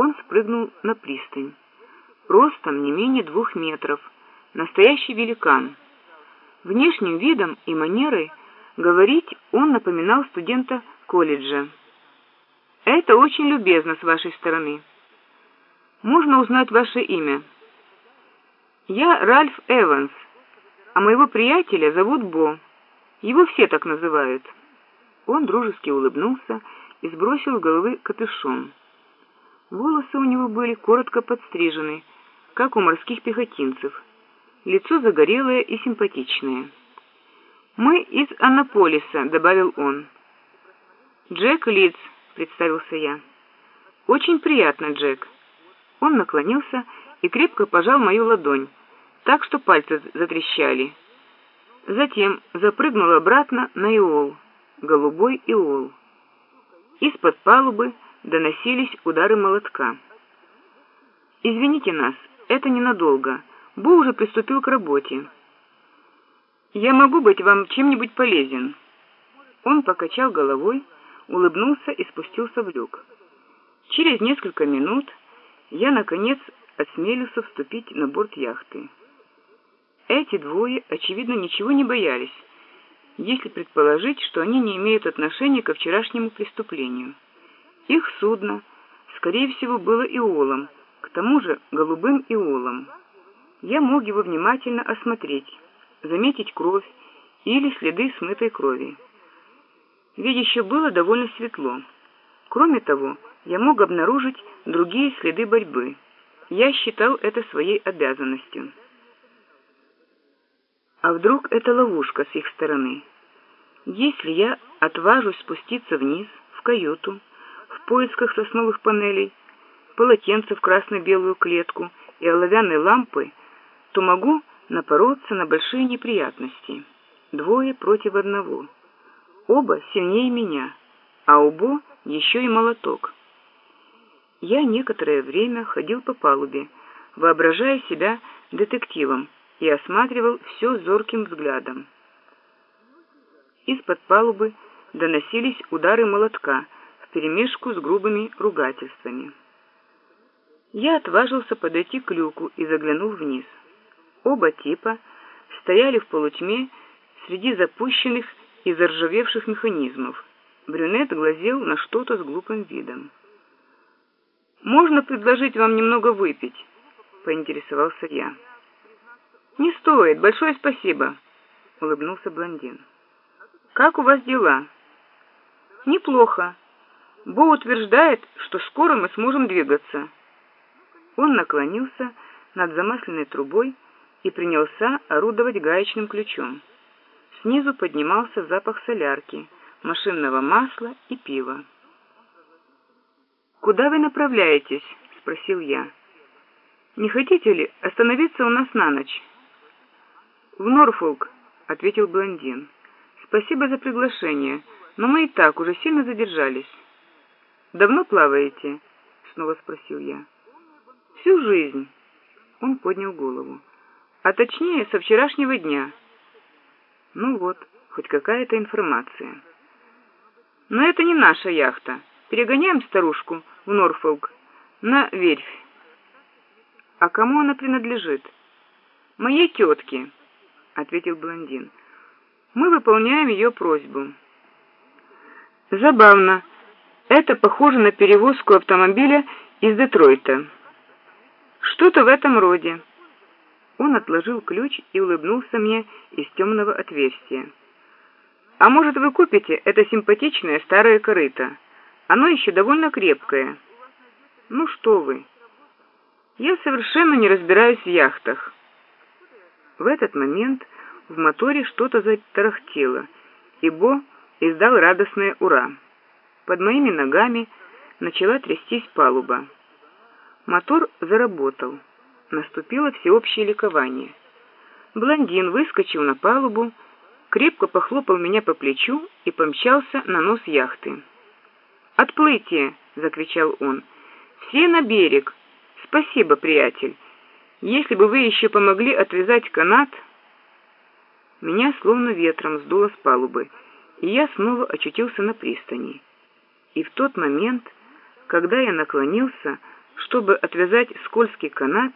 Он спрыгнул на пристань. Ростом не менее двух метров. Настоящий великан. Внешним видом и манерой говорить он напоминал студента колледжа. «Это очень любезно с вашей стороны. Можно узнать ваше имя?» «Я Ральф Эванс, а моего приятеля зовут Бо. Его все так называют». Он дружески улыбнулся и сбросил с головы капюшон. Волосы у него были коротко подстрижены, как у морских пехотинцев. Лицо загорелое и симпатичное. «Мы из Аннаполиса», — добавил он. «Джек Лидс», — представился я. «Очень приятно, Джек». Он наклонился и крепко пожал мою ладонь, так что пальцы затрещали. Затем запрыгнул обратно на иол, голубой иол. Из-под палубы доносились удары молотка. «Извините нас, это ненадолго. Бо уже приступил к работе. Я могу быть вам чем-нибудь полезен?» Он покачал головой, улыбнулся и спустился в люк. Через несколько минут я, наконец, осмелился вступить на борт яхты. Эти двое, очевидно, ничего не боялись, если предположить, что они не имеют отношения ко вчерашнему преступлению. Их судно, скорее всего, было иолом, к тому же голубым иолом. Я мог его внимательно осмотреть, заметить кровь или следы смытой крови. Ведь еще было довольно светло. Кроме того, я мог обнаружить другие следы борьбы. Я считал это своей обязанностью. А вдруг это ловушка с их стороны? Если я отважусь спуститься вниз, в каюту, поисках сосновых панелей, полотенца в красно-белую клетку и оловянной лампы, то могу напороться на большие неприятности. Двое против одного. Оба сильнее меня, а убо еще и молоток. Я некоторое время ходил по палубе, воображая себя детективом, и осматривал все зорким взглядом. Из-под палубы доносились удары молотка вперемешку с грубыми ругательствами. Я отважился подойти к люку и заглянул вниз. Оба типа стояли в полутьме среди запущенных и заржавевших механизмов. Брюнет глазел на что-то с глупым видом. «Можно предложить вам немного выпить?» — поинтересовался я. «Не стоит, большое спасибо», — улыбнулся блондин. «Как у вас дела?» «Неплохо. Бо утверждает, что скоро мы сможем двигаться». Он наклонился над замасленной трубой и принялся орудовать гаечным ключом. Снизу поднимался запах солярки, машинного масла и пива. «Куда вы направляетесь?» — спросил я. «Не хотите ли остановиться у нас на ночь?» «В Норфолк», — ответил блондин. «Спасибо за приглашение, но мы и так уже сильно задержались». «Давно плаваете?» — снова спросил я. «Всю жизнь». Он поднял голову. «А точнее, со вчерашнего дня». «Ну вот, хоть какая-то информация». «Но это не наша яхта. Перегоняем старушку в Норфолк на верфь». «А кому она принадлежит?» «Моей тетке». — ответил блондин. «Мы выполняем ее просьбу». «Забавно. Это похоже на перевозку автомобиля из Детройта». «Что-то в этом роде». Он отложил ключ и улыбнулся мне из темного отверстия. «А может, вы купите это симпатичное старое корыто? Оно еще довольно крепкое». «Ну что вы!» «Я совершенно не разбираюсь в яхтах». В этот момент в моторе что-то затарахтело, и Бо издал радостное «Ура!». Под моими ногами начала трястись палуба. Мотор заработал. Наступило всеобщее ликование. Блондин выскочил на палубу, крепко похлопал меня по плечу и помчался на нос яхты. «Отплытие!» — закричал он. «Все на берег! Спасибо, приятель! Если бы вы еще помогли отвязать канат...» Меня словно ветром сдуло с палубы, и я снова очутился на пристани. И в тот момент, когда я наклонился, чтобы отвязать скользкий канат,